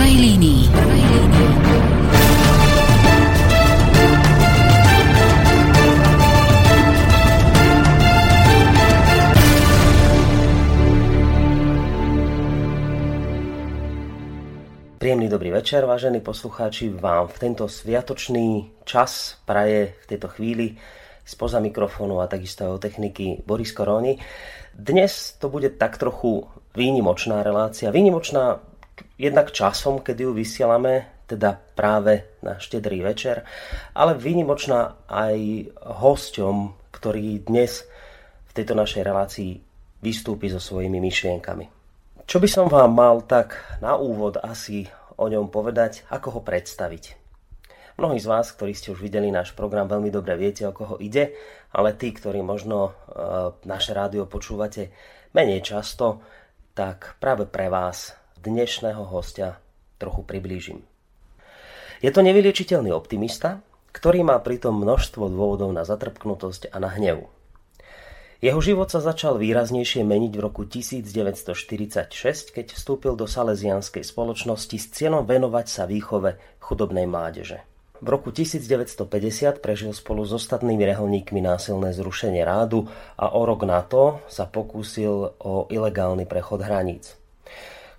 prvej línii. Príjemný dobrý večer, vážení poslucháči. Vám v tento sviatočný čas praje v tejto chvíli spoza mikrofónu a takisto aj o techniky Boris Koróni. Dnes to bude tak trochu výnimočná relácia. Výnimočná jednak časom, kedy ju vysielame, teda práve na štedrý večer, ale výnimočná aj hosťom, ktorý dnes v tejto našej relácii vystúpi so svojimi myšlienkami. Čo by som vám mal tak na úvod asi o ňom povedať, ako ho predstaviť? Mnohí z vás, ktorí ste už videli náš program, veľmi dobre viete, o koho ide, ale tí, ktorí možno e, naše rádio počúvate menej často, tak práve pre vás dnešného hostia trochu priblížim. Je to nevyliečiteľný optimista, ktorý má pritom množstvo dôvodov na zatrpknutosť a na hnevu. Jeho život sa začal výraznejšie meniť v roku 1946, keď vstúpil do Salesianskej spoločnosti s cieľom venovať sa výchove chudobnej mládeže. V roku 1950 prežil spolu s ostatnými reholníkmi násilné zrušenie rádu a o rok na to sa pokúsil o ilegálny prechod hraníc.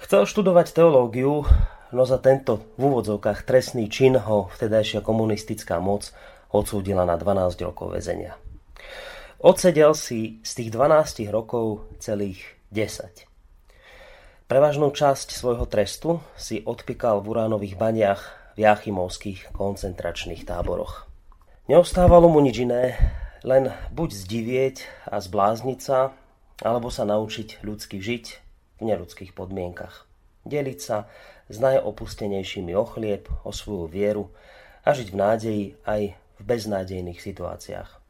Chcel študovať teológiu, no za tento v úvodzovkách trestný čin ho vtedajšia komunistická moc odsúdila na 12 rokov väzenia. Odsedel si z tých 12 rokov celých 10. Prevažnú časť svojho trestu si odpikal v uránových baniach v jachimovských koncentračných táboroch. Neostávalo mu nič iné, len buď zdivieť a zblázniť sa, alebo sa naučiť ľudsky žiť v neludských podmienkach. Deliť sa s najopustenejšími o chlieb, o svoju vieru a žiť v nádeji aj v beznádejných situáciách.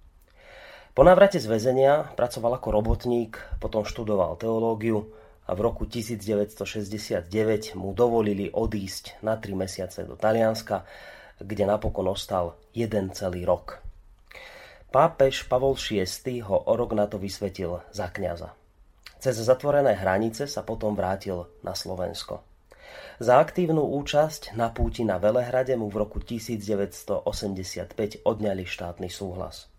Po návrate z väzenia pracoval ako robotník, potom študoval teológiu a v roku 1969 mu dovolili odísť na 3 mesiace do Talianska, kde napokon ostal jeden celý rok. Pápež Pavol VI ho o rok na to vysvetil za kňaza. Cez zatvorené hranice sa potom vrátil na Slovensko. Za aktívnu účasť na púti na Velehrade mu v roku 1985 odňali štátny súhlas.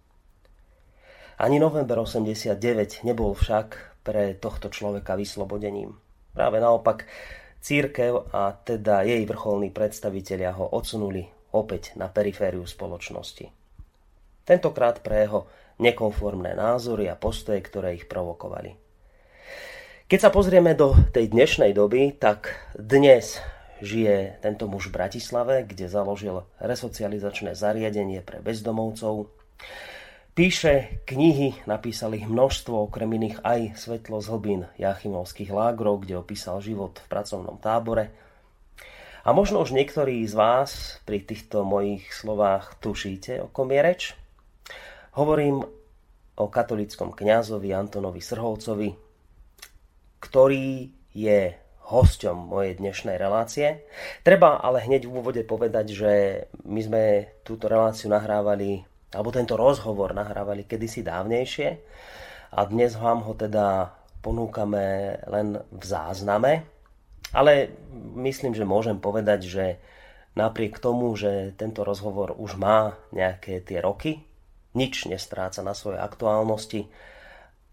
Ani november 89 nebol však pre tohto človeka vyslobodením. Práve naopak, církev a teda jej vrcholní predstavitelia ho odsunuli opäť na perifériu spoločnosti. Tentokrát pre jeho nekonformné názory a postoje, ktoré ich provokovali. Keď sa pozrieme do tej dnešnej doby, tak dnes žije tento muž v Bratislave, kde založil resocializačné zariadenie pre bezdomovcov. Píše knihy, napísal ich množstvo, okrem iných aj Svetlo z hlbín Jachimovských lágrov, kde opísal život v pracovnom tábore. A možno už niektorí z vás pri týchto mojich slovách tušíte, o kom je reč. Hovorím o katolickom kňazovi Antonovi Srholcovi, ktorý je hosťom mojej dnešnej relácie. Treba ale hneď v úvode povedať, že my sme túto reláciu nahrávali alebo tento rozhovor nahrávali kedysi dávnejšie a dnes vám ho teda ponúkame len v zázname, ale myslím, že môžem povedať, že napriek tomu, že tento rozhovor už má nejaké tie roky, nič nestráca na svojej aktuálnosti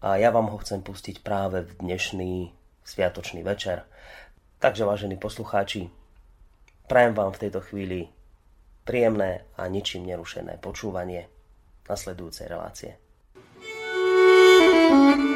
a ja vám ho chcem pustiť práve v dnešný sviatočný večer. Takže vážení poslucháči, prajem vám v tejto chvíli príjemné a ničím nerušené počúvanie nasledujúcej relácie. thank you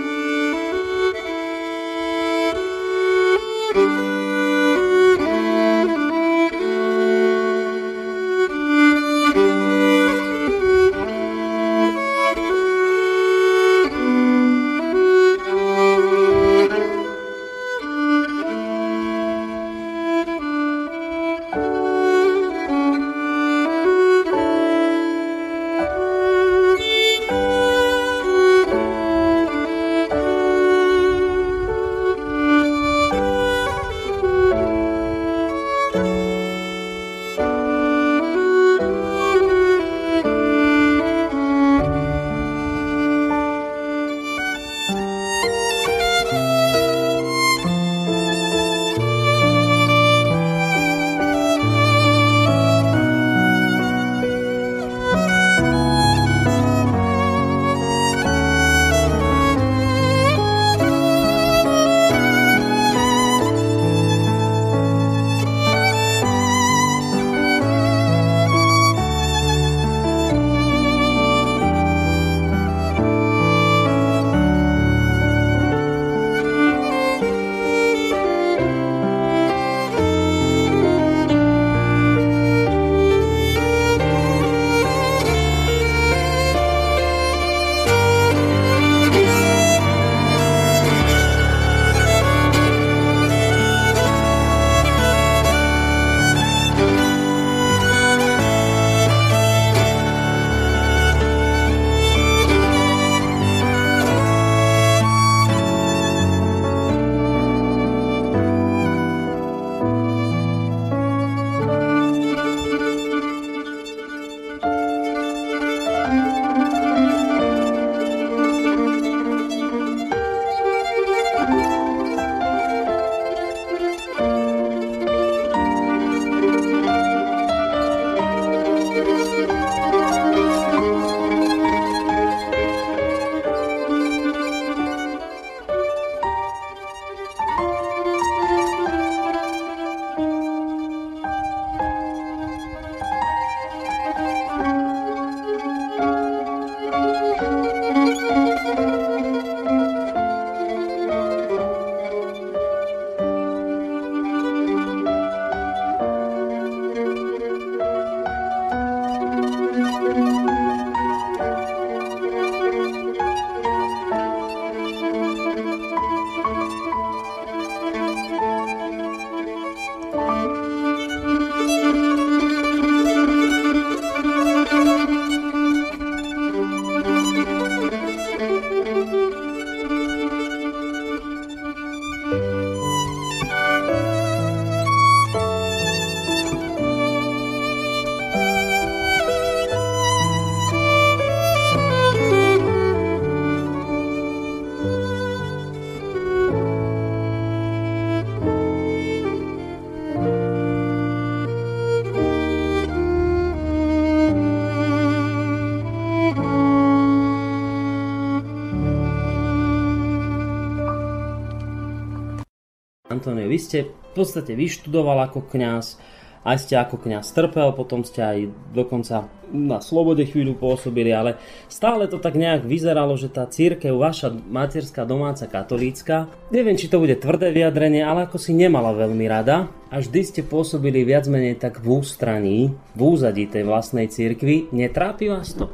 vy ste v podstate vyštudoval ako kňaz, aj ste ako kňaz trpel, potom ste aj dokonca na slobode chvíľu pôsobili, ale stále to tak nejak vyzeralo, že tá církev, vaša materská domáca katolícka, neviem, či to bude tvrdé vyjadrenie, ale ako si nemala veľmi rada a vždy ste pôsobili viac menej tak v ústraní, v úzadí tej vlastnej církvy. Netrápi vás to?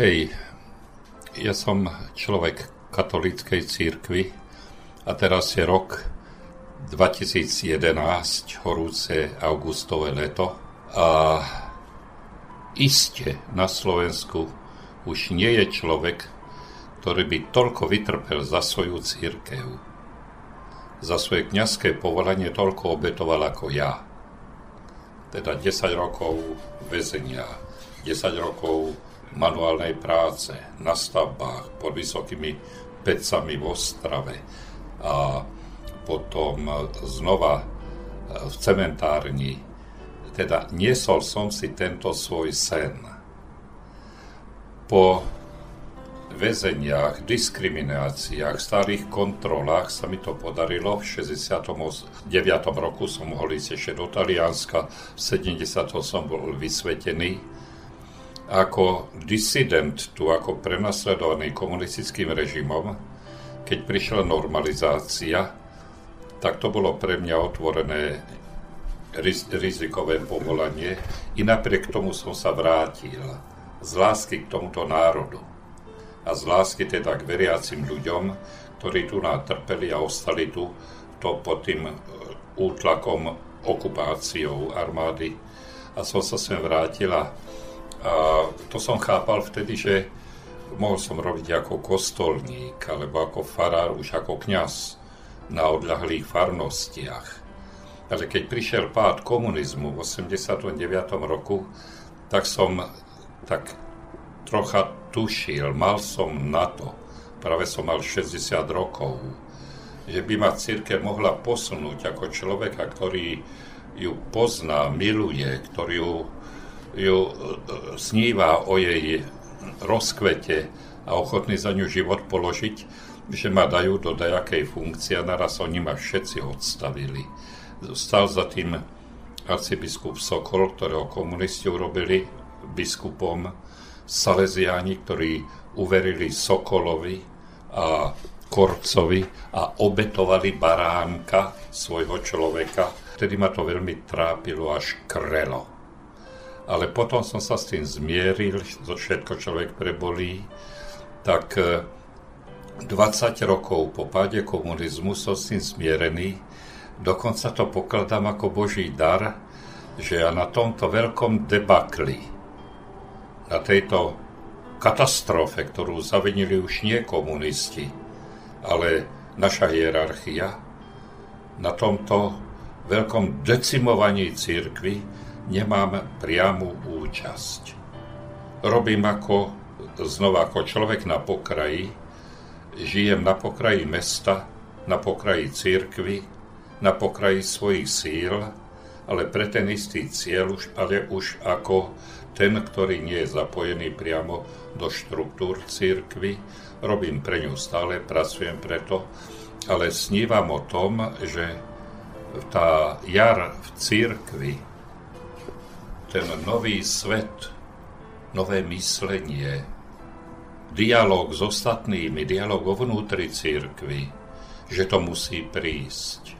Hej, ja som človek katolíckej církvy a teraz je rok 2011, horúce augustové leto. A iste na Slovensku už nie je človek, ktorý by toľko vytrpel za svoju církev. Za svoje kňazské povolanie toľko obetoval ako ja. Teda 10 rokov väzenia, 10 rokov manuálnej práce na stavbách pod vysokými pecami v Ostrave a potom e, znova e, v cementárni. Teda niesol som si tento svoj sen. Po väzeniach, diskrimináciách, starých kontrolách sa mi to podarilo. V 69. roku som mohol ísť ešte do Talianska, v 70. som bol vysvetený. Ako disident tu, ako prenasledovaný komunistickým režimom, keď prišla normalizácia, tak to bolo pre mňa otvorené riz, rizikové povolanie. I napriek tomu som sa vrátil z lásky k tomuto národu. A z lásky teda k veriacim ľuďom, ktorí tu trpeli a ostali tu to pod tým e, útlakom okupáciou armády. A som sa sem vrátil a, a to som chápal vtedy, že mohol som robiť ako kostolník alebo ako farár, už ako kňaz na odľahlých farnostiach. Ale keď prišiel pád komunizmu v 89. roku, tak som tak trocha tušil, mal som na to, práve som mal 60 rokov, že by ma církev mohla posunúť ako človeka, ktorý ju pozná, miluje, ktorý ju, ju e, sníva o jej rozkvete a ochotný za ňu život položiť, že ma dajú do dajakej funkcie a naraz oni ma všetci odstavili. Stal za tým arcibiskup Sokol, ktorého komunisti urobili biskupom, Salesiáni, ktorí uverili Sokolovi a Korcovi a obetovali baránka svojho človeka. Vtedy ma to veľmi trápilo až krelo. Ale potom som sa s tým zmieril, to všetko človek prebolí, tak 20 rokov po páde komunizmu som s tým smierený, dokonca to pokladám ako Boží dar, že ja na tomto veľkom debakli, na tejto katastrofe, ktorú zavinili už nie komunisti, ale naša hierarchia, na tomto veľkom decimovaní církvy nemám priamu účasť. Robím ako, znova ako človek na pokraji, žijem na pokraji mesta, na pokraji církvy, na pokraji svojich síl, ale pre ten istý cieľ, už, ale už ako ten, ktorý nie je zapojený priamo do štruktúr církvy. Robím pre ňu stále, pracujem preto, ale snívam o tom, že tá jar v církvi, ten nový svet, nové myslenie, dialog s ostatnými, dialog vo vnútri církvy, že to musí prísť.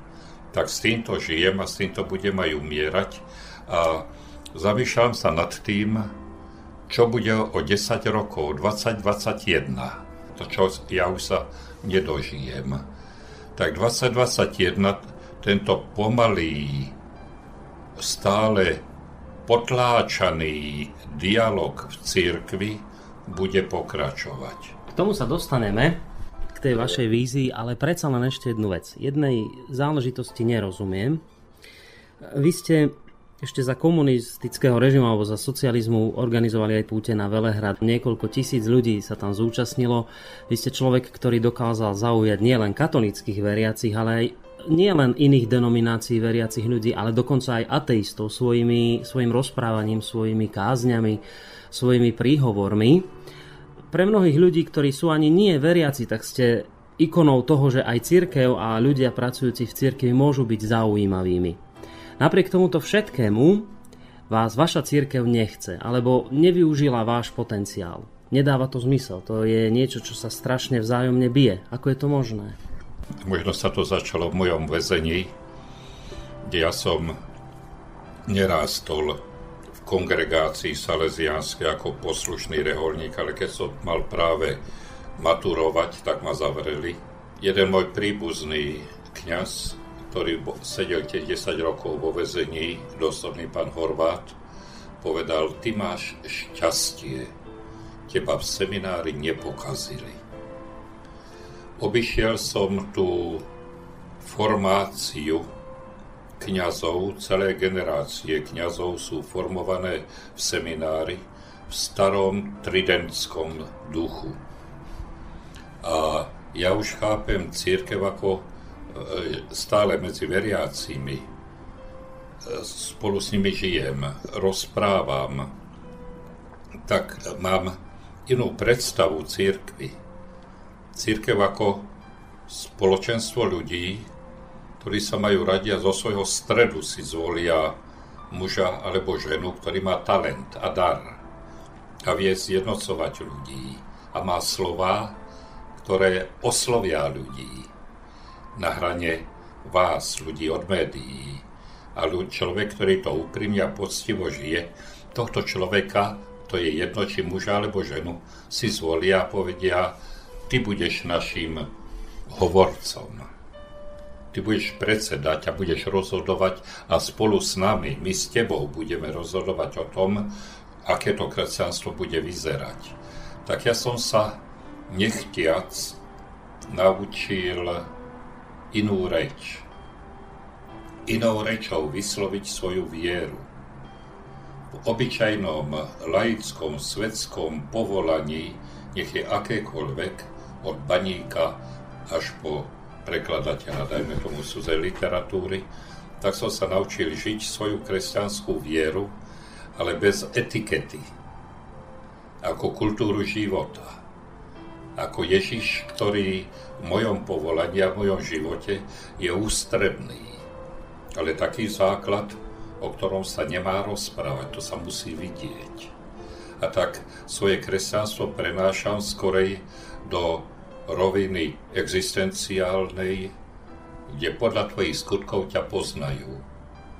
Tak s týmto žijem a s týmto budem aj umierať a zamýšľam sa nad tým, čo bude o 10 rokov, 2021. To, čo ja už sa nedožijem. Tak 2021 tento pomalý, stále potláčaný dialog v církvi bude pokračovať. K tomu sa dostaneme, k tej vašej vízii, ale predsa len ešte jednu vec. Jednej záležitosti nerozumiem. Vy ste ešte za komunistického režimu alebo za socializmu organizovali aj púte na Velehrad. Niekoľko tisíc ľudí sa tam zúčastnilo. Vy ste človek, ktorý dokázal zaujať nielen katolických veriacich, ale aj nielen iných denominácií veriacich ľudí, ale dokonca aj ateistov svojimi, svojim rozprávaním, svojimi kázňami, svojimi príhovormi. Pre mnohých ľudí, ktorí sú ani nie veriaci, tak ste ikonou toho, že aj církev a ľudia pracujúci v církevi môžu byť zaujímavými. Napriek tomuto všetkému vás vaša církev nechce, alebo nevyužila váš potenciál. Nedáva to zmysel. To je niečo, čo sa strašne vzájomne bije. Ako je to možné? Možno sa to začalo v mojom väzení, kde ja som nerástol kongregácii salesianskej ako poslušný reholník, ale keď som mal práve maturovať, tak ma zavreli. Jeden môj príbuzný kňaz, ktorý sedel tie 10 rokov vo väzení, doslovný pán Horvát, povedal, ty máš šťastie, teba v seminári nepokazili. Obyšiel som tú formáciu kňazov, celé generácie kňazov sú formované v seminári v starom tridentskom duchu. A ja už chápem církev ako e, stále medzi veriacimi. E, spolu s nimi žijem, rozprávam. Tak mám inú predstavu církvy Církev ako spoločenstvo ľudí, ktorí sa majú radi a zo svojho stredu si zvolia muža alebo ženu, ktorý má talent a dar a vie zjednocovať ľudí a má slova, ktoré oslovia ľudí na hrane vás, ľudí od médií. A človek, ktorý to úprimne a poctivo žije, tohto človeka, to je jedno, či muža alebo ženu, si zvolia a povedia, ty budeš našim hovorcom. Ty budeš predsedať a budeš rozhodovať a spolu s nami, my s tebou budeme rozhodovať o tom, aké to kresťanstvo bude vyzerať. Tak ja som sa nechtiac naučil inú reč. Inou rečou vysloviť svoju vieru. V obyčajnom laickom svetskom povolaní, nech je akékoľvek, od baníka až po prekladateľa, dajme tomu cudzej literatúry, tak som sa naučil žiť svoju kresťanskú vieru, ale bez etikety, ako kultúru života. Ako Ježiš, ktorý v mojom povolaní a v mojom živote je ústredný. Ale taký základ, o ktorom sa nemá rozprávať, to sa musí vidieť. A tak svoje kresťanstvo prenášam skorej do roviny existenciálnej, kde podľa tvojich skutkov ťa poznajú,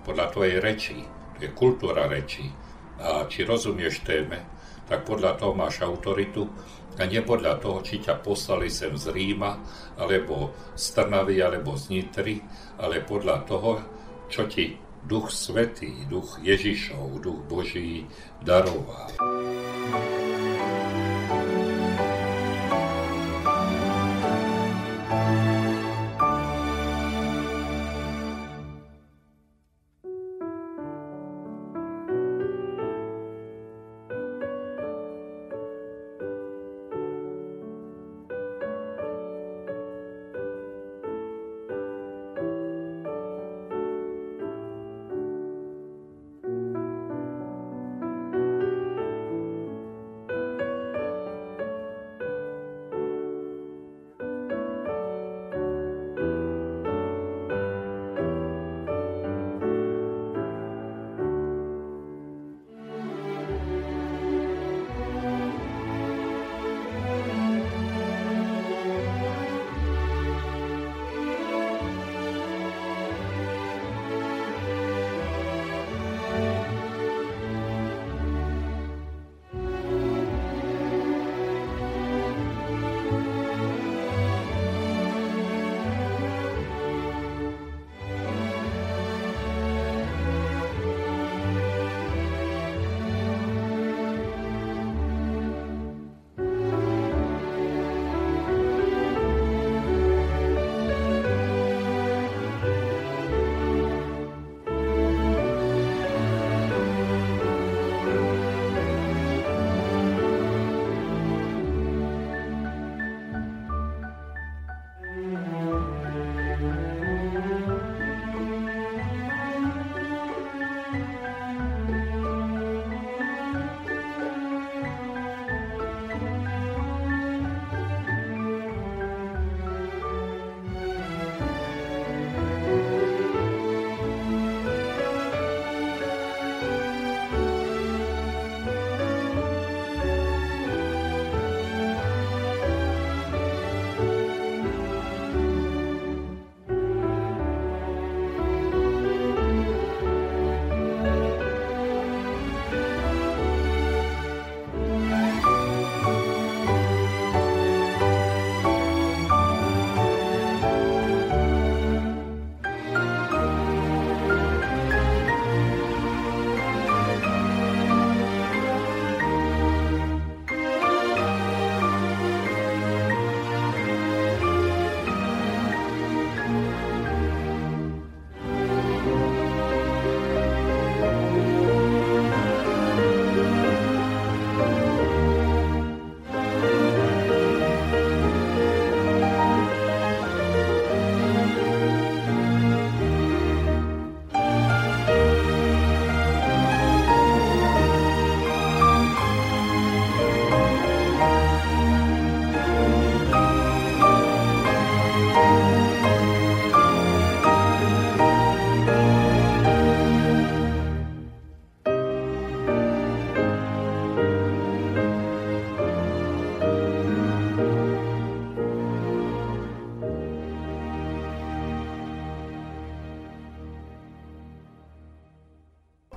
podľa tvojej reči, to je kultúra reči. A či rozumieš téme, tak podľa toho máš autoritu a nie podľa toho, či ťa poslali sem z Ríma, alebo z Trnavy, alebo z Nitry, ale podľa toho, čo ti Duch Svetý, Duch Ježišov, Duch Boží daroval.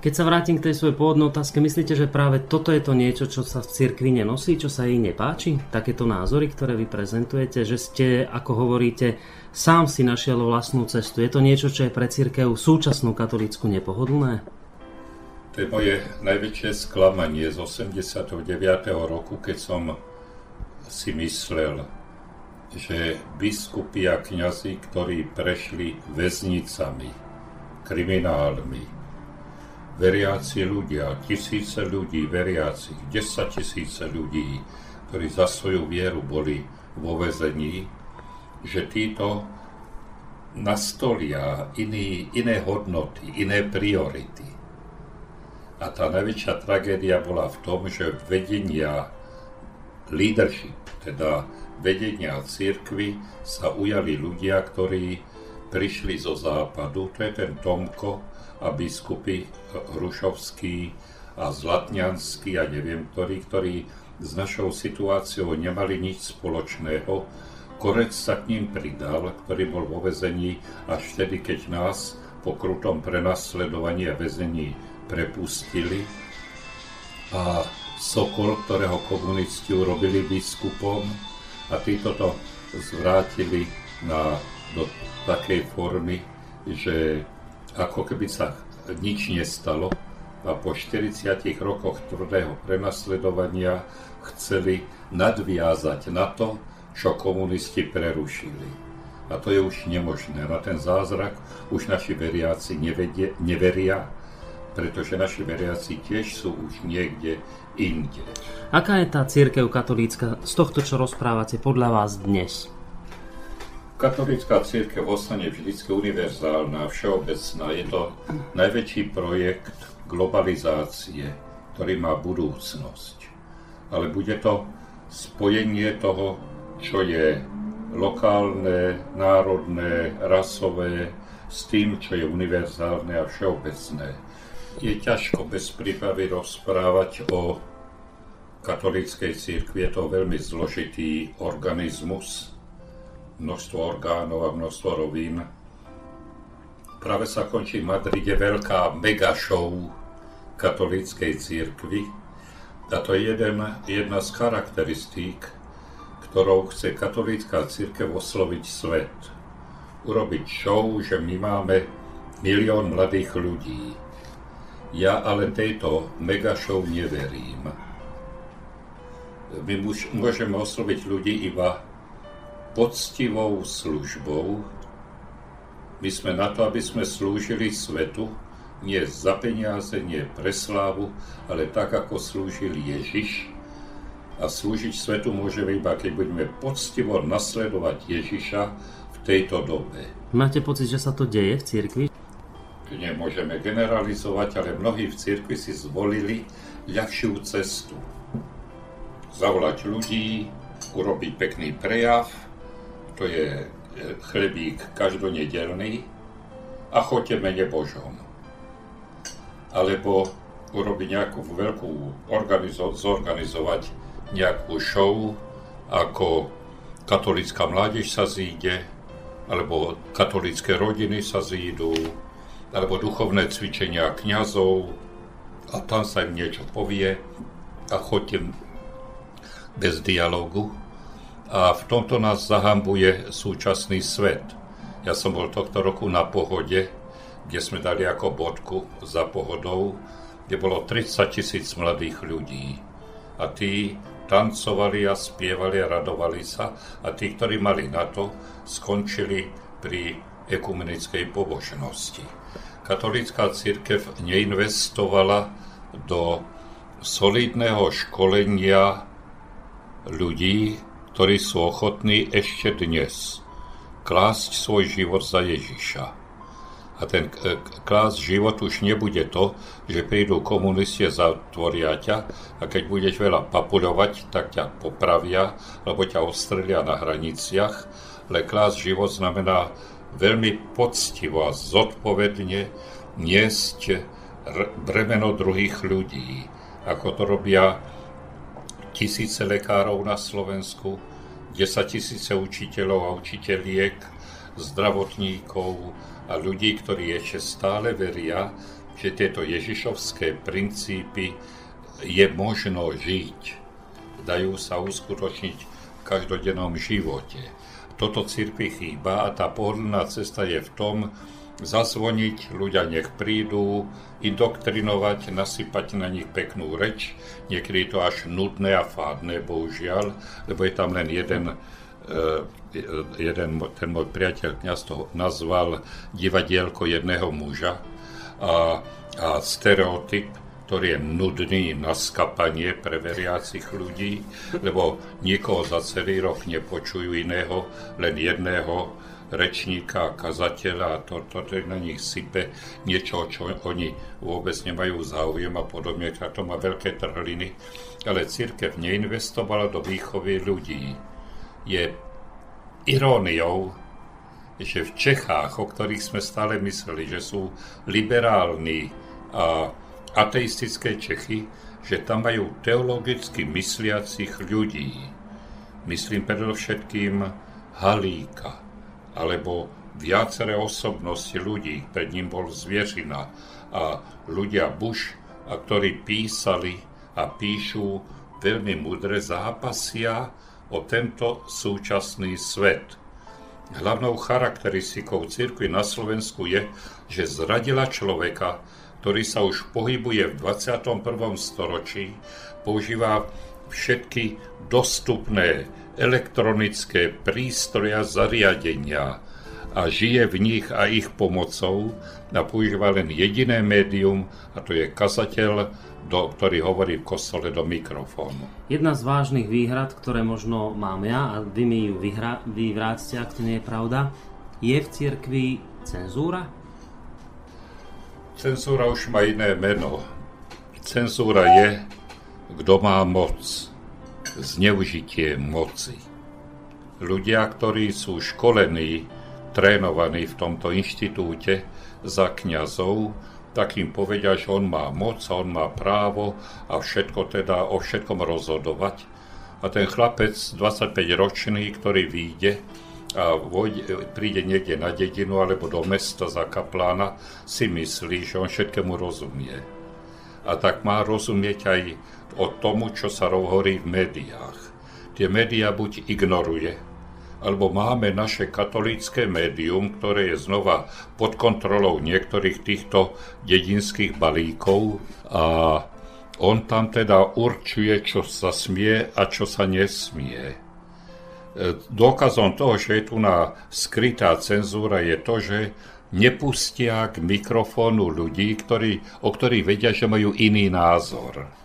Keď sa vrátim k tej svojej pôvodnej otázke, myslíte, že práve toto je to niečo, čo sa v cirkvi nenosí, čo sa jej nepáči? Takéto názory, ktoré vy prezentujete, že ste, ako hovoríte, sám si našiel vlastnú cestu. Je to niečo, čo je pre církev súčasnú katolícku nepohodlné? To je moje najväčšie sklamanie z 89. roku, keď som si myslel, že biskupy a kňazi, ktorí prešli väznicami, kriminálmi, veriaci ľudia, tisíce ľudí veriacich, desať tisíce ľudí, ktorí za svoju vieru boli vo vezení, že títo nastolia iný, iné hodnoty, iné priority. A tá najväčšia tragédia bola v tom, že vedenia leadership, teda vedenia církvy, sa ujali ľudia, ktorí prišli zo západu, to je ten Tomko, a biskupy Hrušovský a Zlatňanský a neviem ktorí, ktorí s našou situáciou nemali nič spoločného. Korec sa k ním pridal, ktorý bol vo vezení až vtedy, keď nás po krutom prenasledovaní a väzení prepustili. A Sokol, ktorého komunisti urobili biskupom a títo to zvrátili na, do takej formy, že ako keby sa nič nestalo a po 40 rokoch tvrdého prenasledovania chceli nadviazať na to, čo komunisti prerušili. A to je už nemožné. Na ten zázrak už naši veriaci nevedie, neveria, pretože naši veriaci tiež sú už niekde inde. Aká je tá církev katolícka z tohto, čo rozprávate podľa vás dnes? Katolická církev ostane vždy univerzálna, všeobecná. Je to najväčší projekt globalizácie, ktorý má budúcnosť. Ale bude to spojenie toho, čo je lokálne, národné, rasové, s tým, čo je univerzálne a všeobecné. Je ťažko bez prípravy rozprávať o katolíckej církvi. Je to veľmi zložitý organizmus, množstvo orgánov a množstvo rovín. Práve sa končí v Madride veľká mega show katolíckej církvy. A to je jeden, jedna z charakteristík, ktorou chce katolícká církev osloviť svet. Urobiť show, že my máme milión mladých ľudí. Ja ale tejto mega show neverím. My môžeme osloviť ľudí iba poctivou službou. My sme na to, aby sme slúžili svetu, nie za peniaze, nie pre slávu, ale tak, ako slúžil Ježiš. A slúžiť svetu môžeme iba, keď budeme poctivo nasledovať Ježiša v tejto dobe. Máte pocit, že sa to deje v cirkvi? Nemôžeme generalizovať, ale mnohí v cirkvi si zvolili ľahšiu cestu. Zavolať ľudí, urobiť pekný prejav, to je e, chlebík každonedelný a choďte mene Božom. Alebo urobiť nejakú veľkú organizo- zorganizovať nejakú show, ako katolická mládež sa zíde, alebo katolické rodiny sa zídu, alebo duchovné cvičenia kňazov a tam sa im niečo povie a choďte bez dialogu a v tomto nás zahambuje súčasný svet. Ja som bol tohto roku na pohode, kde sme dali ako bodku za pohodou, kde bolo 30 tisíc mladých ľudí. A tí tancovali a spievali a radovali sa a tí, ktorí mali na to, skončili pri ekumenickej pobožnosti. Katolícká církev neinvestovala do solidného školenia ľudí, ktorí sú ochotní ešte dnes klásť svoj život za Ježiša. A ten klásť život už nebude to, že prídu komunisti a zatvoria ťa a keď budeš veľa papuľovať, tak ťa popravia, alebo ťa ostrelia na hraniciach. Ale klásť život znamená veľmi poctivo a zodpovedne niesť bremeno druhých ľudí, ako to robia tisíce lekárov na Slovensku, 10 tisíce učiteľov a učiteľiek, zdravotníkov a ľudí, ktorí ešte stále veria, že tieto ježišovské princípy je možno žiť. Dajú sa uskutočniť v každodennom živote. Toto cirkvi chýba a tá pohodlná cesta je v tom, zazvoniť, ľudia nech prídu, indoktrinovať, nasypať na nich peknú reč. Niekedy je to až nudné a fádne, bohužiaľ, lebo je tam len jeden Eh, jeden, ten môj priateľ kniaz to nazval divadielko jedného muža a, a stereotyp, ktorý je nudný na skapanie pre veriacich ľudí, lebo nikoho za celý rok nepočujú iného, len jedného rečníka, kazateľa a to, to, to na nich sype niečo, čo oni vôbec nemajú záujem a podobne, a to má veľké trhliny. Ale církev neinvestovala do výchovy ľudí je iróniou, že v Čechách, o ktorých sme stále mysleli, že sú liberálni a ateistické Čechy, že tam majú teologicky mysliacich ľudí. Myslím predovšetkým Halíka, alebo viaceré osobnosti ľudí, pred ním bol Zvieřina a ľudia Bush, a ktorí písali a píšu veľmi mudre zápasia o tento súčasný svet. Hlavnou charakteristikou cirkvi na Slovensku je, že zradila človeka, ktorý sa už pohybuje v 21. storočí, používa všetky dostupné elektronické prístroje a zariadenia a žije v nich a ich pomocou a používa len jediné médium a to je kazateľ do, ktorý hovorí v kostole do mikrofónu. Jedna z vážnych výhrad, ktoré možno mám ja, a vy mi ju vyhra, vyvrácte, ak to nie je pravda, je v cirkvi cenzúra? Cenzúra už má iné meno. Cenzúra je, kto má moc. Zneužitie moci. Ľudia, ktorí sú školení, trénovaní v tomto inštitúte za kňazov, tak im povedia, že on má moc on má právo a všetko teda o všetkom rozhodovať. A ten chlapec 25-ročný, ktorý vyjde a príde niekde na dedinu alebo do mesta za kaplána, si myslí, že on všetkému rozumie. A tak má rozumieť aj o tomu, čo sa hovorí v médiách. Tie médiá buď ignoruje, alebo máme naše katolícke médium, ktoré je znova pod kontrolou niektorých týchto dedinských balíkov a on tam teda určuje, čo sa smie a čo sa nesmie. E, dôkazom toho, že je tu na skrytá cenzúra, je to, že nepustia k mikrofónu ľudí, ktorí, o ktorých vedia, že majú iný názor.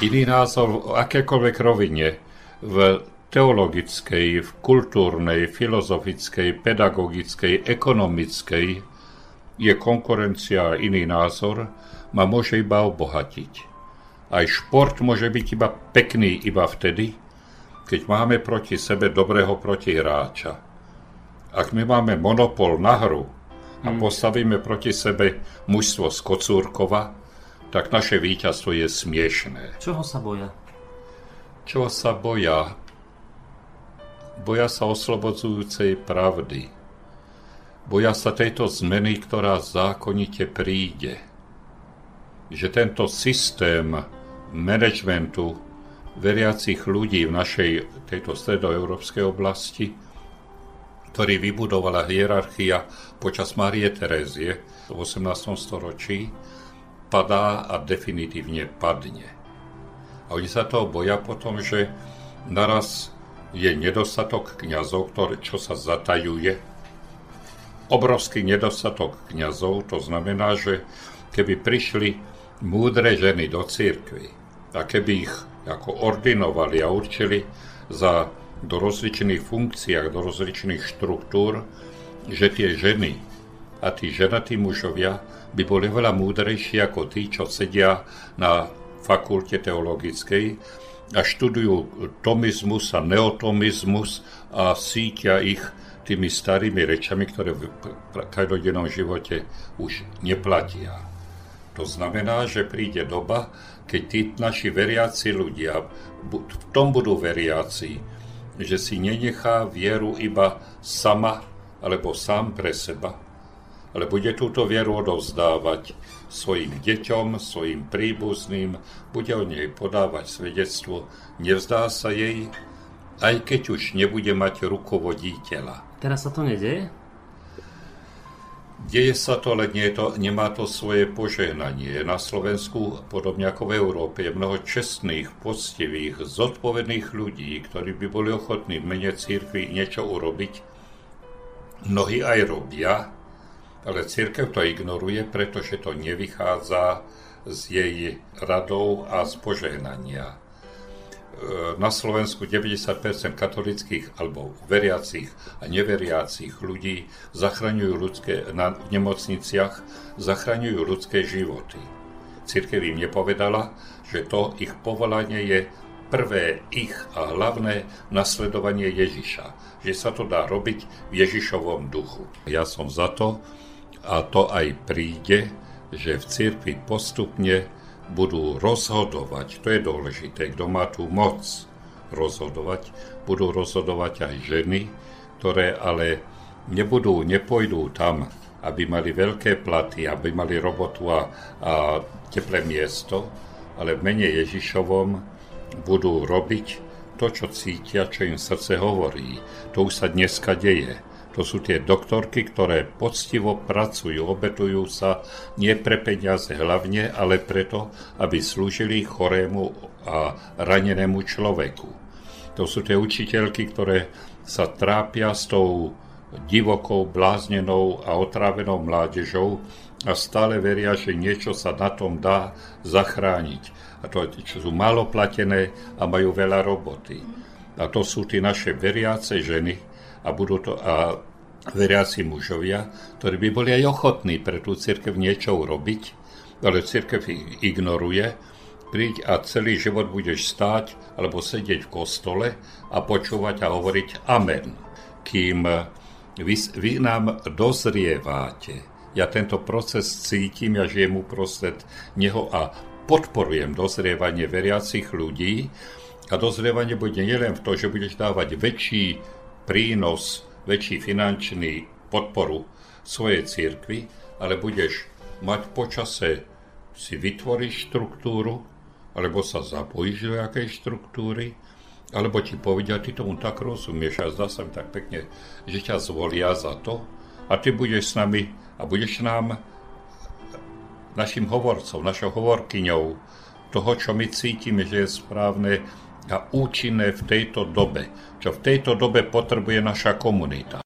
Iný názor v akékoľvek rovine. V teologickej, v kultúrnej, filozofickej, pedagogickej, ekonomickej je konkurencia a iný názor, ma môže iba obohatiť. Aj šport môže byť iba pekný iba vtedy, keď máme proti sebe dobrého protihráča. Ak my máme monopol na hru a hmm. postavíme proti sebe mužstvo z Kocúrkova, tak naše víťazstvo je smiešné. Čoho sa boja? Čoho sa boja? boja sa oslobodzujúcej pravdy. Boja sa tejto zmeny, ktorá zákonite príde. Že tento systém managementu veriacich ľudí v našej tejto stredoeurópskej oblasti, ktorý vybudovala hierarchia počas Marie Terézie v 18. storočí, padá a definitívne padne. A oni sa toho boja potom, že naraz je nedostatok kňazov, ktoré, čo sa zatajuje. Obrovský nedostatok kňazov, to znamená, že keby prišli múdre ženy do církvy a keby ich ako ordinovali a určili za, do rozličných funkciách, do rozličných štruktúr, že tie ženy a tí ženatí mužovia by boli veľa múdrejší ako tí, čo sedia na fakulte teologickej a študujú tomizmus a neotomizmus a sítia ich tými starými rečami, ktoré v každodennom živote už neplatia. To znamená, že príde doba, keď tí naši veriaci ľudia v tom budú veriaci, že si nenechá vieru iba sama alebo sám pre seba, ale bude túto vieru odovzdávať svojim deťom, svojim príbuzným, bude o nej podávať svedectvo, nevzdá sa jej, aj keď už nebude mať rukovoditeľa. Teraz sa to nedieje? Deje sa to, ale nie to, nemá to svoje požehnanie. Na Slovensku, podobne ako v Európe, je mnoho čestných, poctivých, zodpovedných ľudí, ktorí by boli ochotní v mene církvy niečo urobiť. Mnohí aj robia, ale církev to ignoruje, pretože to nevychádza z jej radov a z požehnania na Slovensku 90% katolických alebo veriacich a neveriacich ľudí zachraňujú ľudské, na nemocniciach zachraňujú ľudské životy. Církev im nepovedala, že to ich povolanie je prvé ich a hlavné nasledovanie Ježiša. Že sa to dá robiť v Ježišovom duchu. Ja som za to, a to aj príde, že v cirkvi postupne budú rozhodovať, to je dôležité, kto má tú moc rozhodovať, budú rozhodovať aj ženy, ktoré ale nebudú, nepojdú tam, aby mali veľké platy, aby mali robotu a, a teplé miesto, ale v mene Ježišovom budú robiť to, čo cítia, čo im srdce hovorí. To už sa dneska deje. To sú tie doktorky, ktoré poctivo pracujú, obetujú sa nie pre peniaze hlavne, ale preto, aby slúžili chorému a ranenému človeku. To sú tie učiteľky, ktoré sa trápia s tou divokou, bláznenou a otrávenou mládežou a stále veria, že niečo sa na tom dá zachrániť. A to čo sú málo platené a majú veľa roboty. A to sú tie naše veriace ženy, a budú to a veriaci mužovia, ktorí by boli aj ochotní pre tú církev niečo urobiť, ale církev ich ignoruje, príď a celý život budeš stáť alebo sedieť v kostole a počúvať a hovoriť amen, kým vy, vy nám dozrieváte. Ja tento proces cítim, ja žijem uprostred neho a podporujem dozrievanie veriacich ľudí a dozrievanie bude nielen v tom, že budeš dávať väčší prínos, väčší finančný podporu svojej církvy, ale budeš mať počase si vytvoriť štruktúru, alebo sa zapojíš do jakej štruktúry, alebo ti povedia, ty tomu tak rozumieš a zdá sa mi tak pekne, že ťa zvolia za to. A ty budeš s nami a budeš nám našim hovorcom, našou hovorkyňou toho, čo my cítime, že je správne a účinné v tejto dobe, čo v tejto dobe potrebuje naša komunita.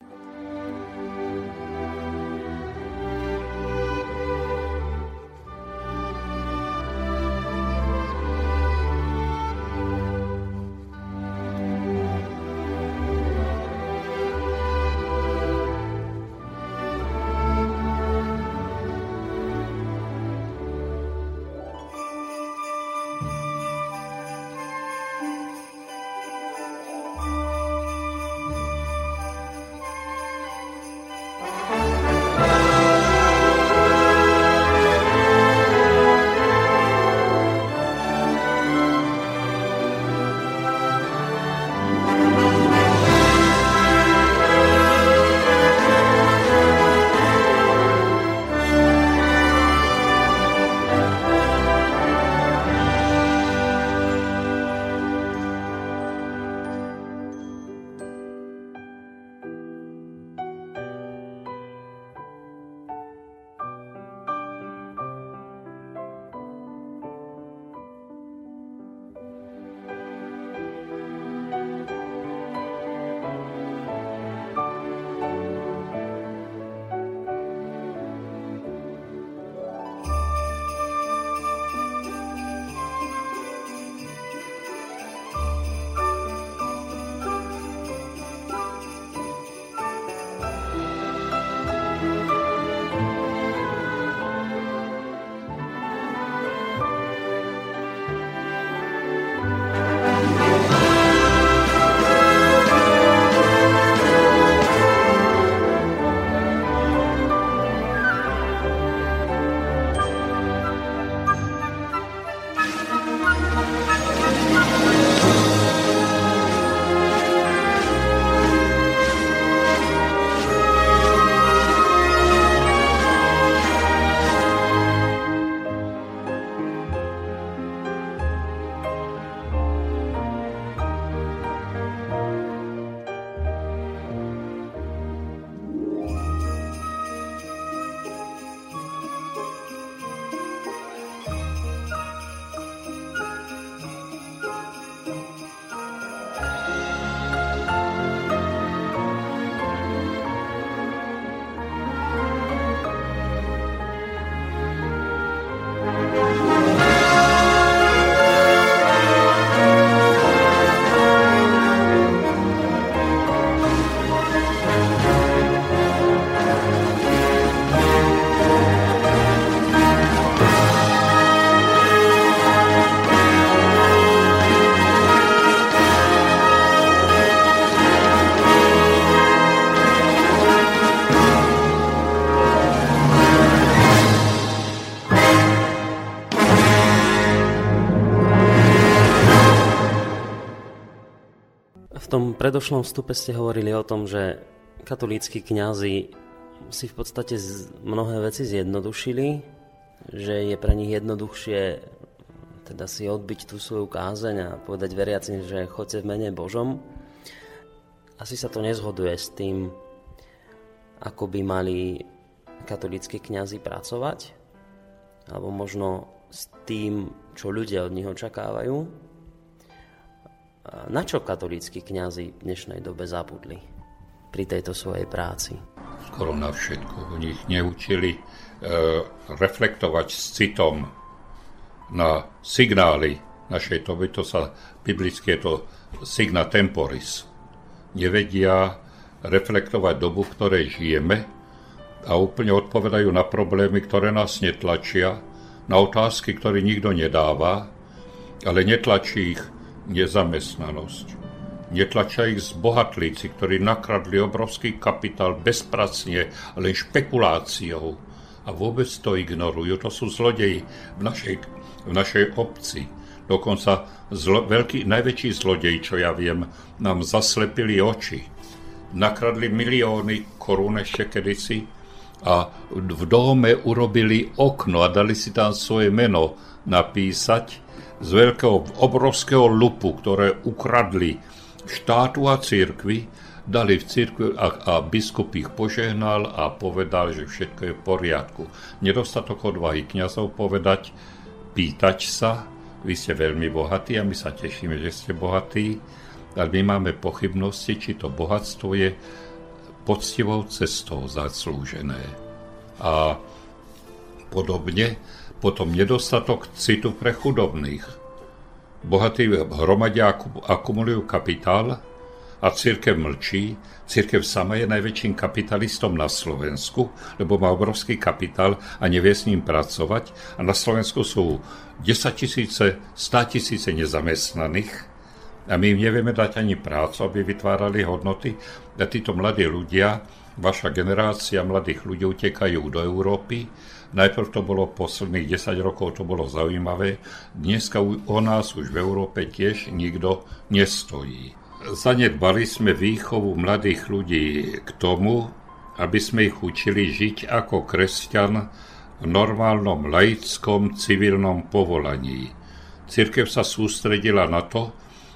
Predošlom vstupe ste hovorili o tom, že katolíckí kňazi si v podstate mnohé veci zjednodušili, že je pre nich jednoduchšie teda si odbiť tú svoju kázeň a povedať veriacim, že chodte v mene Božom. Asi sa to nezhoduje s tým, ako by mali katolíckí kňazi pracovať, alebo možno s tým, čo ľudia od nich očakávajú. Na čo katolíckí kňazi v dnešnej dobe zabudli pri tejto svojej práci? Skoro na všetko. Oni ich neučili e, reflektovať s citom na signály našej doby. To sa biblicky to signa temporis. Nevedia reflektovať dobu, v ktorej žijeme a úplne odpovedajú na problémy, ktoré nás netlačia, na otázky, ktoré nikto nedáva, ale netlačí ich nezamestnanosť. Netlačia ich zbohatlíci, ktorí nakradli obrovský kapitál bezpracne, len špekuláciou. A vôbec to ignorujú. To sú zlodeji v našej, v našej obci. Dokonca zlo, veľký, najväčší zlodej, čo ja viem, nám zaslepili oči. Nakradli milióny korún ešte kedysi a v dome urobili okno a dali si tam svoje meno napísať z veľkého, obrovského lupu, ktoré ukradli štátu a církvi, dali v církvi a, a biskup ich požehnal a povedal, že všetko je v poriadku. Nedostatok odvahy kniazov povedať, pýtať sa, vy ste veľmi bohatí a my sa tešíme, že ste bohatí, ale my máme pochybnosti, či to bohatstvo je poctivou cestou zaslúžené. A podobne potom nedostatok citu pre chudobných. Bohatí hromadia akumulujú kapitál a církev mlčí. Církev sama je najväčším kapitalistom na Slovensku, lebo má obrovský kapitál a nevie s ním pracovať. A na Slovensku sú 10 tisíce, 100 tisíce nezamestnaných a my im nevieme dať ani prácu, aby vytvárali hodnoty. A títo mladí ľudia, vaša generácia mladých ľudí utekajú do Európy, Najprv to bolo posledných 10 rokov, to bolo zaujímavé. Dneska o nás už v Európe tiež nikto nestojí. Zanedbali sme výchovu mladých ľudí k tomu, aby sme ich učili žiť ako kresťan v normálnom laickom civilnom povolaní. Cirkev sa sústredila na to,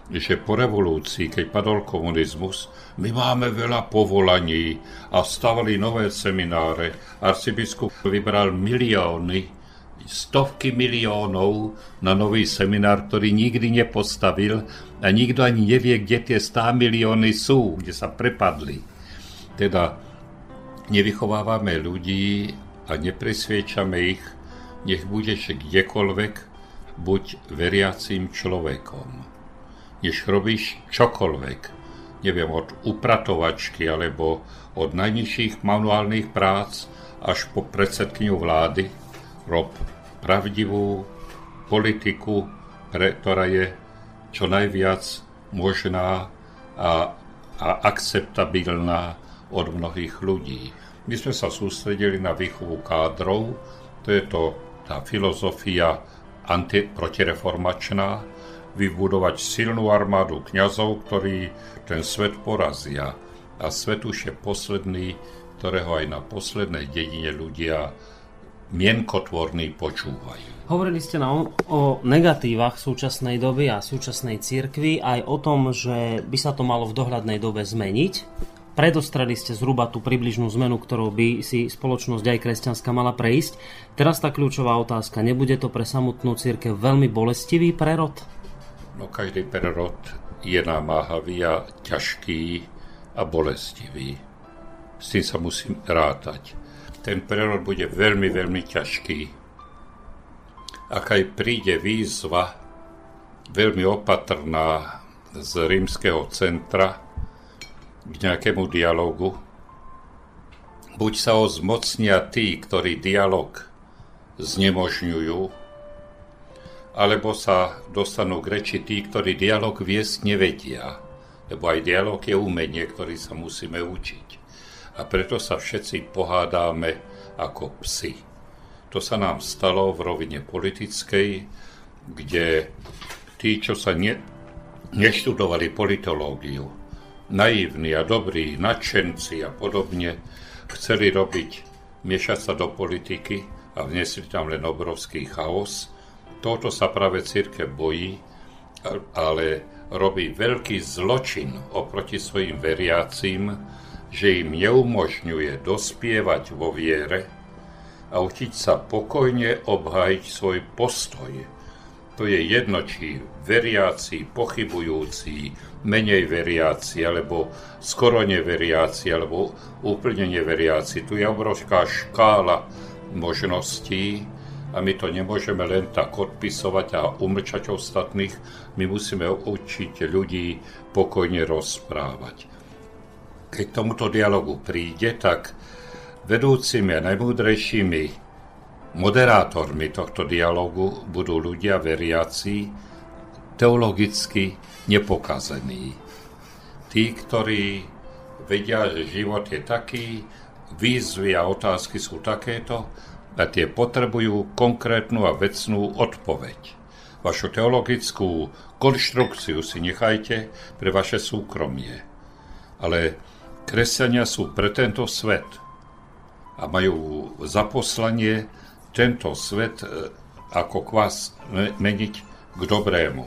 že po revolúcii, keď padol komunizmus, my máme veľa povolaní a stavali nové semináre. Arcibiskup vybral milióny, stovky miliónov na nový seminár, ktorý nikdy nepostavil a nikto ani nevie, kde tie 100 milióny sú, kde sa prepadli. Teda nevychovávame ľudí a nepresviečame ich, nech budeš kdekoľvek, buď veriacím človekom než robíš čokoľvek, neviem, od upratovačky alebo od najnižších manuálnych prác až po predsedkyňu vlády, rob pravdivú politiku, pre, ktorá je čo najviac možná a, a akceptabilná od mnohých ľudí. My sme sa sústredili na výchovu kádrov, to je to tá filozofia antiprotireformačná, vybudovať silnú armádu kňazov, ktorí ten svet porazia. A svet už je posledný, ktorého aj na poslednej dedine ľudia mienkotvorní počúvajú. Hovorili ste nám o negatívach súčasnej doby a súčasnej cirkvi, aj o tom, že by sa to malo v dohľadnej dobe zmeniť. Predostreli ste zhruba tú približnú zmenu, ktorou by si spoločnosť aj kresťanská mala prejsť. Teraz tá kľúčová otázka. Nebude to pre samotnú církev veľmi bolestivý prerod? No každý prerod je námáhavý a ťažký a bolestivý. S tým sa musím rátať. Ten prerod bude veľmi, veľmi ťažký. Ak aj príde výzva, veľmi opatrná z rímskeho centra k nejakému dialogu, buď sa ho zmocnia tí, ktorí dialog znemožňujú, alebo sa dostanú k reči tí, ktorí dialog viesť nevedia. Lebo aj dialog je umenie, ktorý sa musíme učiť. A preto sa všetci pohádame ako psi. To sa nám stalo v rovine politickej, kde tí, čo sa ne, neštudovali politológiu, naivní a dobrí, nadšenci a podobne chceli robiť, miešať sa do politiky a vniesli tam len obrovský chaos. Toto sa práve církev bojí, ale robí veľký zločin oproti svojim veriacím, že im neumožňuje dospievať vo viere a učiť sa pokojne obhájiť svoj postoj. To je jedno, či veriaci, pochybujúci, menej veriaci, alebo skoro neveriaci, alebo úplne neveriaci. Tu je obrovská škála možností a my to nemôžeme len tak odpisovať a umlčať ostatných. My musíme učiť ľudí pokojne rozprávať. Keď tomuto dialogu príde, tak vedúcimi a najmúdrejšími moderátormi tohto dialogu budú ľudia veriaci, teologicky nepokazení. Tí, ktorí vedia, že život je taký, výzvy a otázky sú takéto a tie potrebujú konkrétnu a vecnú odpoveď. Vašu teologickú konštrukciu si nechajte pre vaše súkromie. Ale kresťania sú pre tento svet a majú za poslanie tento svet e, ako kvás meniť k dobrému.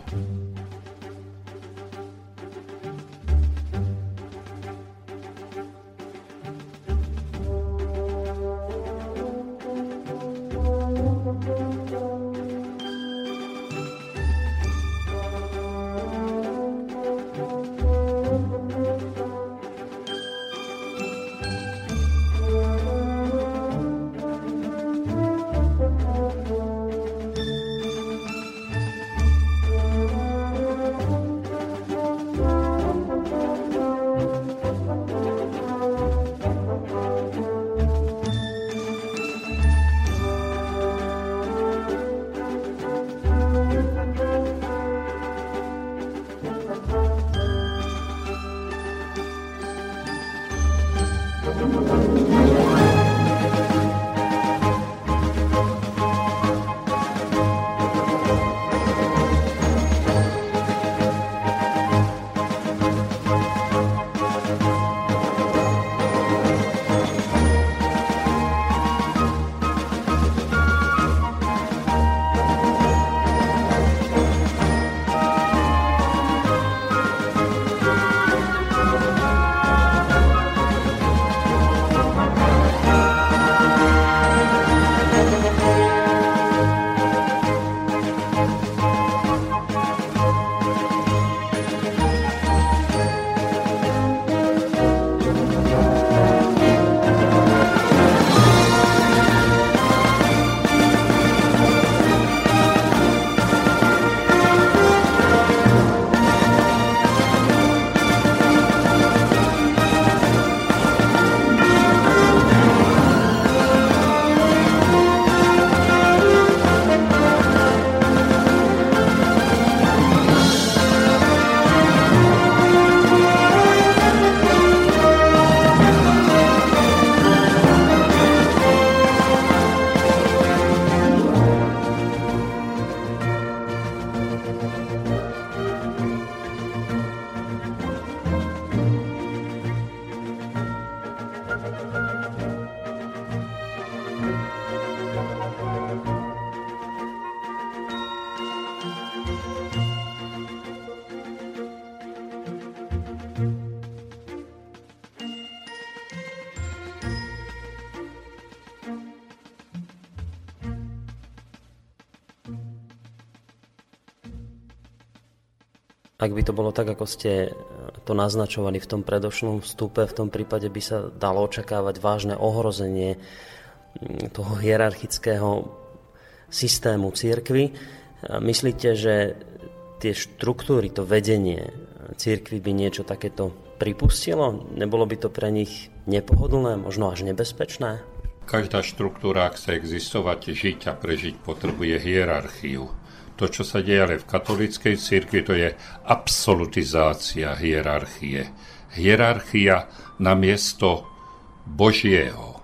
Ak by to bolo tak, ako ste to naznačovali v tom predošlom vstupe, v tom prípade by sa dalo očakávať vážne ohrozenie toho hierarchického systému církvy. Myslíte, že tie štruktúry, to vedenie církvy by niečo takéto pripustilo? Nebolo by to pre nich nepohodlné, možno až nebezpečné? Každá štruktúra, ak chce existovať, žiť a prežiť, potrebuje hierarchiu to, čo sa deje ale v katolíckej cirkvi, to je absolutizácia hierarchie. Hierarchia na miesto Božieho.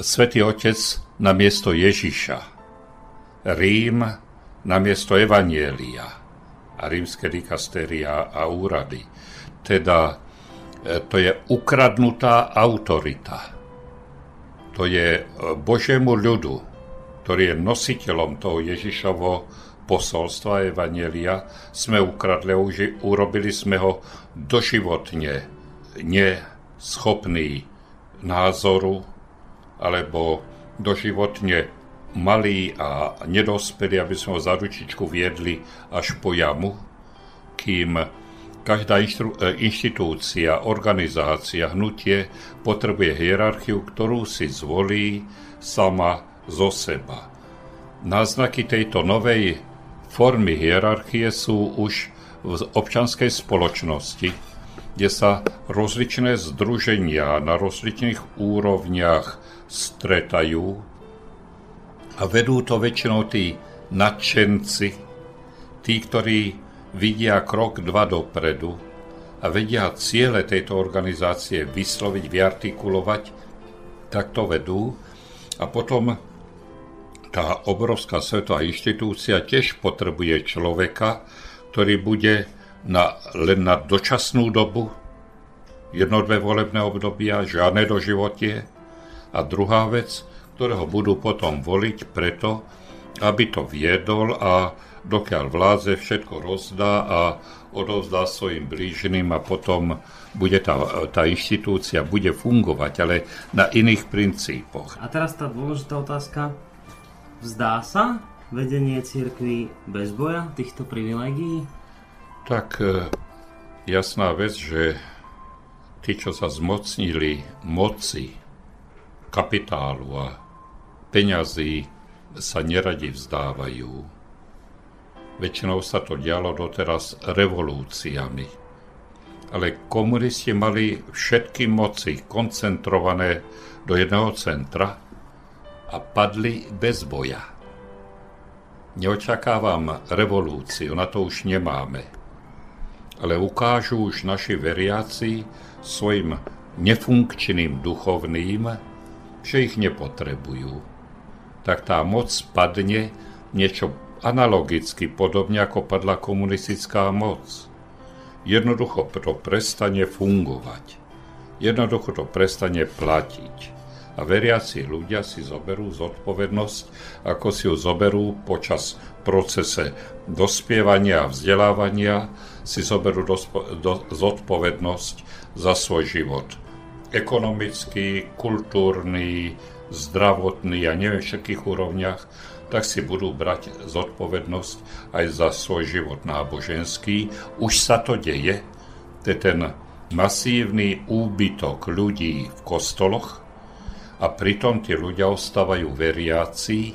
Svetý Otec na miesto Ježiša. Rím na miesto Evanielia a rímske dikastéria a úrady. teda e, to je ukradnutá autorita. To je e, Božiemu ľudu, ktorý je nositeľom toho Ježišovo posolstva Evanielia, sme ukradli, už urobili sme ho doživotne neschopný názoru, alebo doživotne malý a nedospelý, aby sme ho za ručičku viedli až po jamu, kým každá inštru, e, inštitúcia, organizácia, hnutie potrebuje hierarchiu, ktorú si zvolí sama zo seba. Náznaky tejto novej formy hierarchie sú už v občanskej spoločnosti, kde sa rozličné združenia na rozličných úrovniach stretajú a vedú to väčšinou tí nadšenci, tí, ktorí vidia krok dva dopredu a vedia ciele tejto organizácie vysloviť, vyartikulovať, tak to vedú. A potom tá obrovská svetová inštitúcia tiež potrebuje človeka, ktorý bude na, len na dočasnú dobu, jedno, dve volebné obdobia, žiadne doživotie. A druhá vec, ktorého budú potom voliť preto, aby to viedol a dokiaľ vládze všetko rozdá a odovzdá svojim blížným a potom bude tá, tá inštitúcia bude fungovať, ale na iných princípoch. A teraz tá dôležitá otázka. Vzdá sa vedenie cirkvi bez boja týchto privilegií? Tak e, jasná vec, že tí, čo sa zmocnili moci, kapitálu a peňazí, sa neradi vzdávajú. Väčšinou sa to dialo doteraz revolúciami. Ale komunisti mali všetky moci koncentrované do jedného centra a padli bez boja. Neočakávam revolúciu, na to už nemáme. Ale ukážu už naši veriaci svojim nefunkčným duchovným, že ich nepotrebujú. Tak tá moc padne niečo analogicky, podobne ako padla komunistická moc. Jednoducho to prestane fungovať. Jednoducho to prestane platiť a veriaci ľudia si zoberú zodpovednosť, ako si ju zoberú počas procese dospievania a vzdelávania, si zoberú dospo- do- zodpovednosť za svoj život. Ekonomický, kultúrny, zdravotný a neviem všetkých úrovniach, tak si budú brať zodpovednosť aj za svoj život náboženský. Už sa to deje, to je ten masívny úbytok ľudí v kostoloch, a pritom tí ľudia ostávajú veriaci,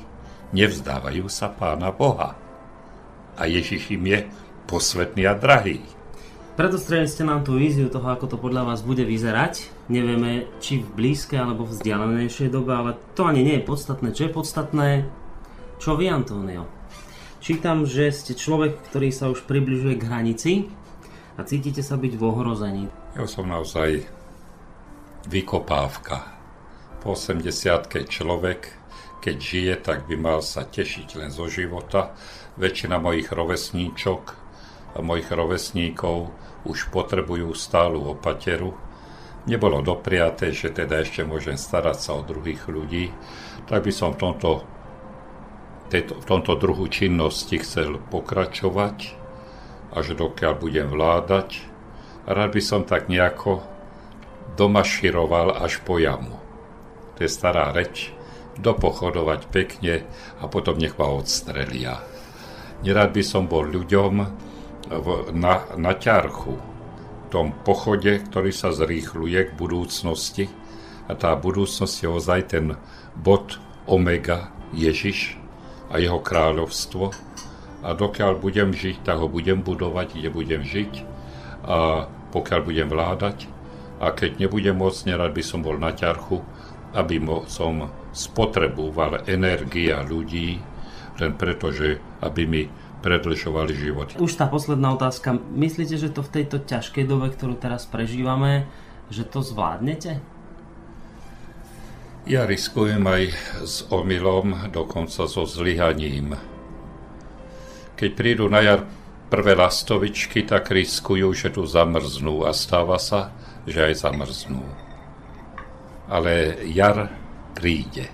nevzdávajú sa Pána Boha. A Ježiš im je posvetný a drahý. Predostreli ste nám tú víziu toho, ako to podľa vás bude vyzerať. Nevieme, či v blízkej alebo v vzdialenejšej dobe, ale to ani nie je podstatné. Čo je podstatné? Čo vy, Antonio? Čítam, že ste človek, ktorý sa už približuje k hranici a cítite sa byť v ohrození. Ja som naozaj vykopávka po 80 človek, keď žije, tak by mal sa tešiť len zo života. Väčšina mojich rovesníčok a mojich rovesníkov už potrebujú stálu opateru. Nebolo dopriaté, že teda ešte môžem starať sa o druhých ľudí, tak by som v tomto, tejto, v tomto druhu činnosti chcel pokračovať, až dokiaľ budem vládať. Rád by som tak nejako domaširoval až po jamu to je stará reč, dopochodovať pekne a potom nech ma odstrelia. Nerad by som bol ľuďom v, na, na ťarchu, v tom pochode, ktorý sa zrýchluje k budúcnosti a tá budúcnosť je ozaj ten bod omega Ježiš a jeho kráľovstvo a dokiaľ budem žiť, tak ho budem budovať, kde budem žiť a pokiaľ budem vládať a keď nebudem môcť, nerad by som bol na ťarchu, aby som spotreboval energia ľudí, len preto, že aby mi predlžovali život. Už tá posledná otázka. Myslíte, že to v tejto ťažkej dobe, ktorú teraz prežívame, že to zvládnete? Ja riskujem aj s omylom, dokonca so zlyhaním. Keď prídu na jar prvé lastovičky tak riskujú, že tu zamrznú a stáva sa, že aj zamrznú. Ale jar príde.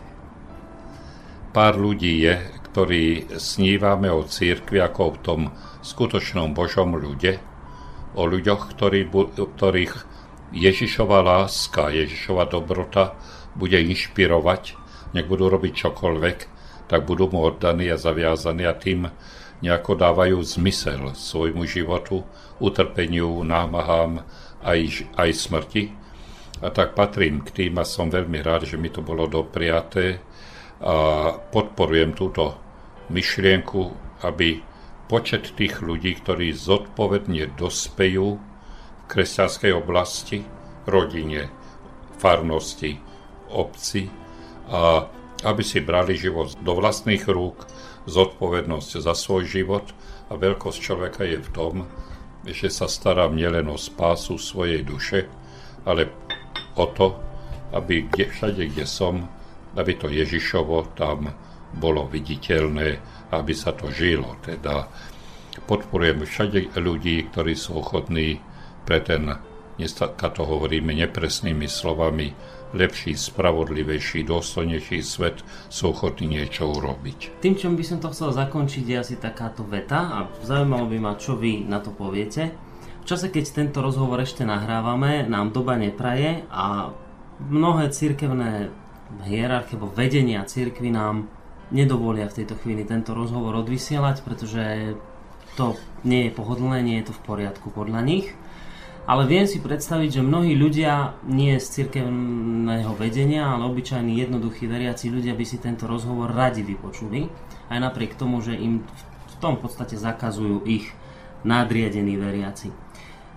Pár ľudí je, ktorí snívame o církvi ako o tom skutočnom Božom ľude, o ľuďoch, ktorý, ktorých Ježišova láska, Ježišova dobrota bude inšpirovať, nech budú robiť čokoľvek, tak budú mu oddaní a zaviazaní a tým nejako dávajú zmysel svojmu životu, utrpeniu, námahám aj, aj smrti. A tak patrím k tým a som veľmi rád, že mi to bolo dopriaté a podporujem túto myšlienku, aby počet tých ľudí, ktorí zodpovedne dospejú v kresťanskej oblasti, rodine, farnosti, obci a aby si brali život do vlastných rúk, zodpovednosť za svoj život a veľkosť človeka je v tom, že sa starám nielen o spásu svojej duše, ale o to, aby kde, všade, kde som, aby to Ježišovo tam bolo viditeľné, aby sa to žilo. Teda podporujem všade ľudí, ktorí sú ochotní pre ten, dnes to hovoríme nepresnými slovami, lepší, spravodlivejší, dôstojnejší svet sú ochotní niečo urobiť. Tým, čom by som to chcel zakončiť, je asi takáto veta a zaujímalo by ma, čo vy na to poviete. Čase, keď tento rozhovor ešte nahrávame, nám doba nepraje a mnohé církevné hierarchie alebo vedenia církvy nám nedovolia v tejto chvíli tento rozhovor odvysielať, pretože to nie je pohodlné, nie je to v poriadku podľa nich. Ale viem si predstaviť, že mnohí ľudia, nie z cirkevného vedenia, ale obyčajní jednoduchí veriaci ľudia by si tento rozhovor radi vypočuli, aj napriek tomu, že im v tom podstate zakazujú ich nadriadení veriaci.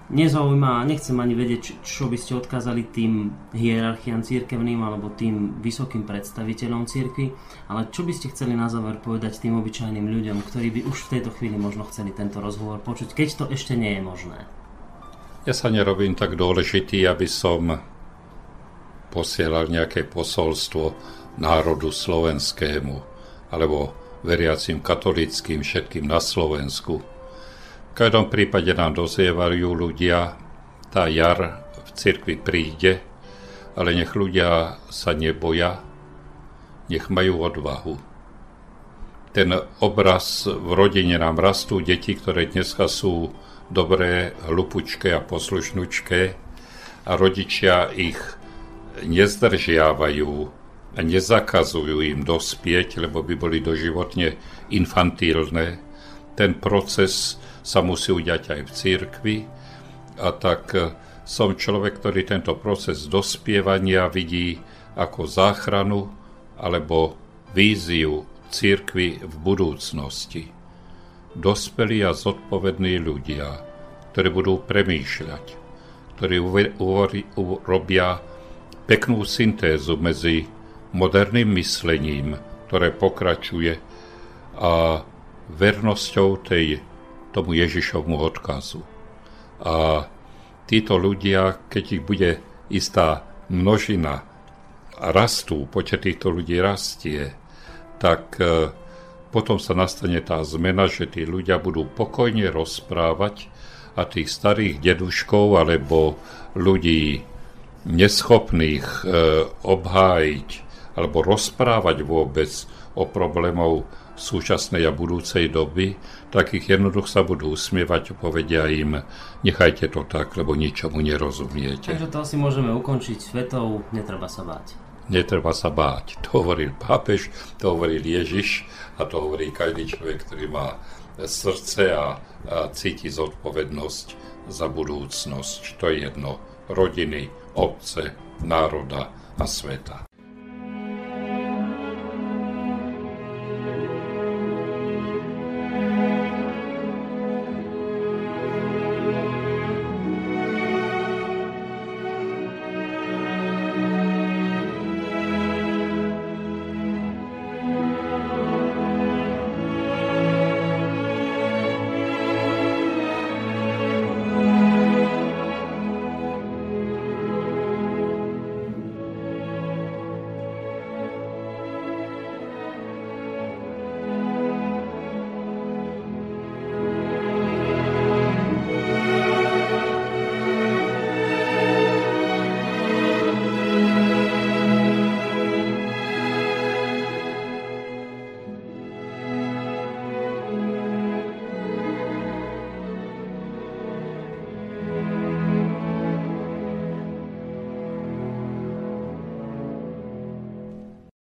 Nezaujíma, nechcem ani vedieť, čo by ste odkázali tým hierarchiám církevným alebo tým vysokým predstaviteľom církvy, ale čo by ste chceli na záver povedať tým obyčajným ľuďom, ktorí by už v tejto chvíli možno chceli tento rozhovor počuť, keď to ešte nie je možné. Ja sa nerobím tak dôležitý, aby som posielal nejaké posolstvo národu slovenskému alebo veriacim katolickým všetkým na Slovensku. V každom prípade nám dozievajú ľudia, tá jar v cirkvi príde, ale nech ľudia sa neboja, nech majú odvahu. Ten obraz v rodine nám rastú deti, ktoré dneska sú dobré, hlupučké a poslušnučké a rodičia ich nezdržiavajú a nezakazujú im dospieť, lebo by boli doživotne infantilné. Ten proces sa musí udiať aj v církvi a tak e, som človek, ktorý tento proces dospievania vidí ako záchranu alebo víziu církvy v budúcnosti. Dospelí a zodpovední ľudia, ktorí budú premýšľať, ktorí urobia peknú syntézu medzi moderným myslením, ktoré pokračuje, a vernosťou tej, tomu Ježišovmu odkazu. A títo ľudia, keď ich bude istá množina rastú, počet týchto ľudí rastie, tak e, potom sa nastane tá zmena, že tí ľudia budú pokojne rozprávať a tých starých deduškov alebo ľudí neschopných e, obhájiť alebo rozprávať vôbec o problémov súčasnej a budúcej doby, tak ich jednoducho sa budú usmievať a povedia im, nechajte to tak, lebo ničomu nerozumiete. Takže to asi môžeme ukončiť svetou, netreba sa báť. Netreba sa báť. To hovoril pápež, to hovoril Ježiš a to hovorí každý človek, ktorý má srdce a, a cíti zodpovednosť za budúcnosť. To je jedno. Rodiny, obce, národa a sveta.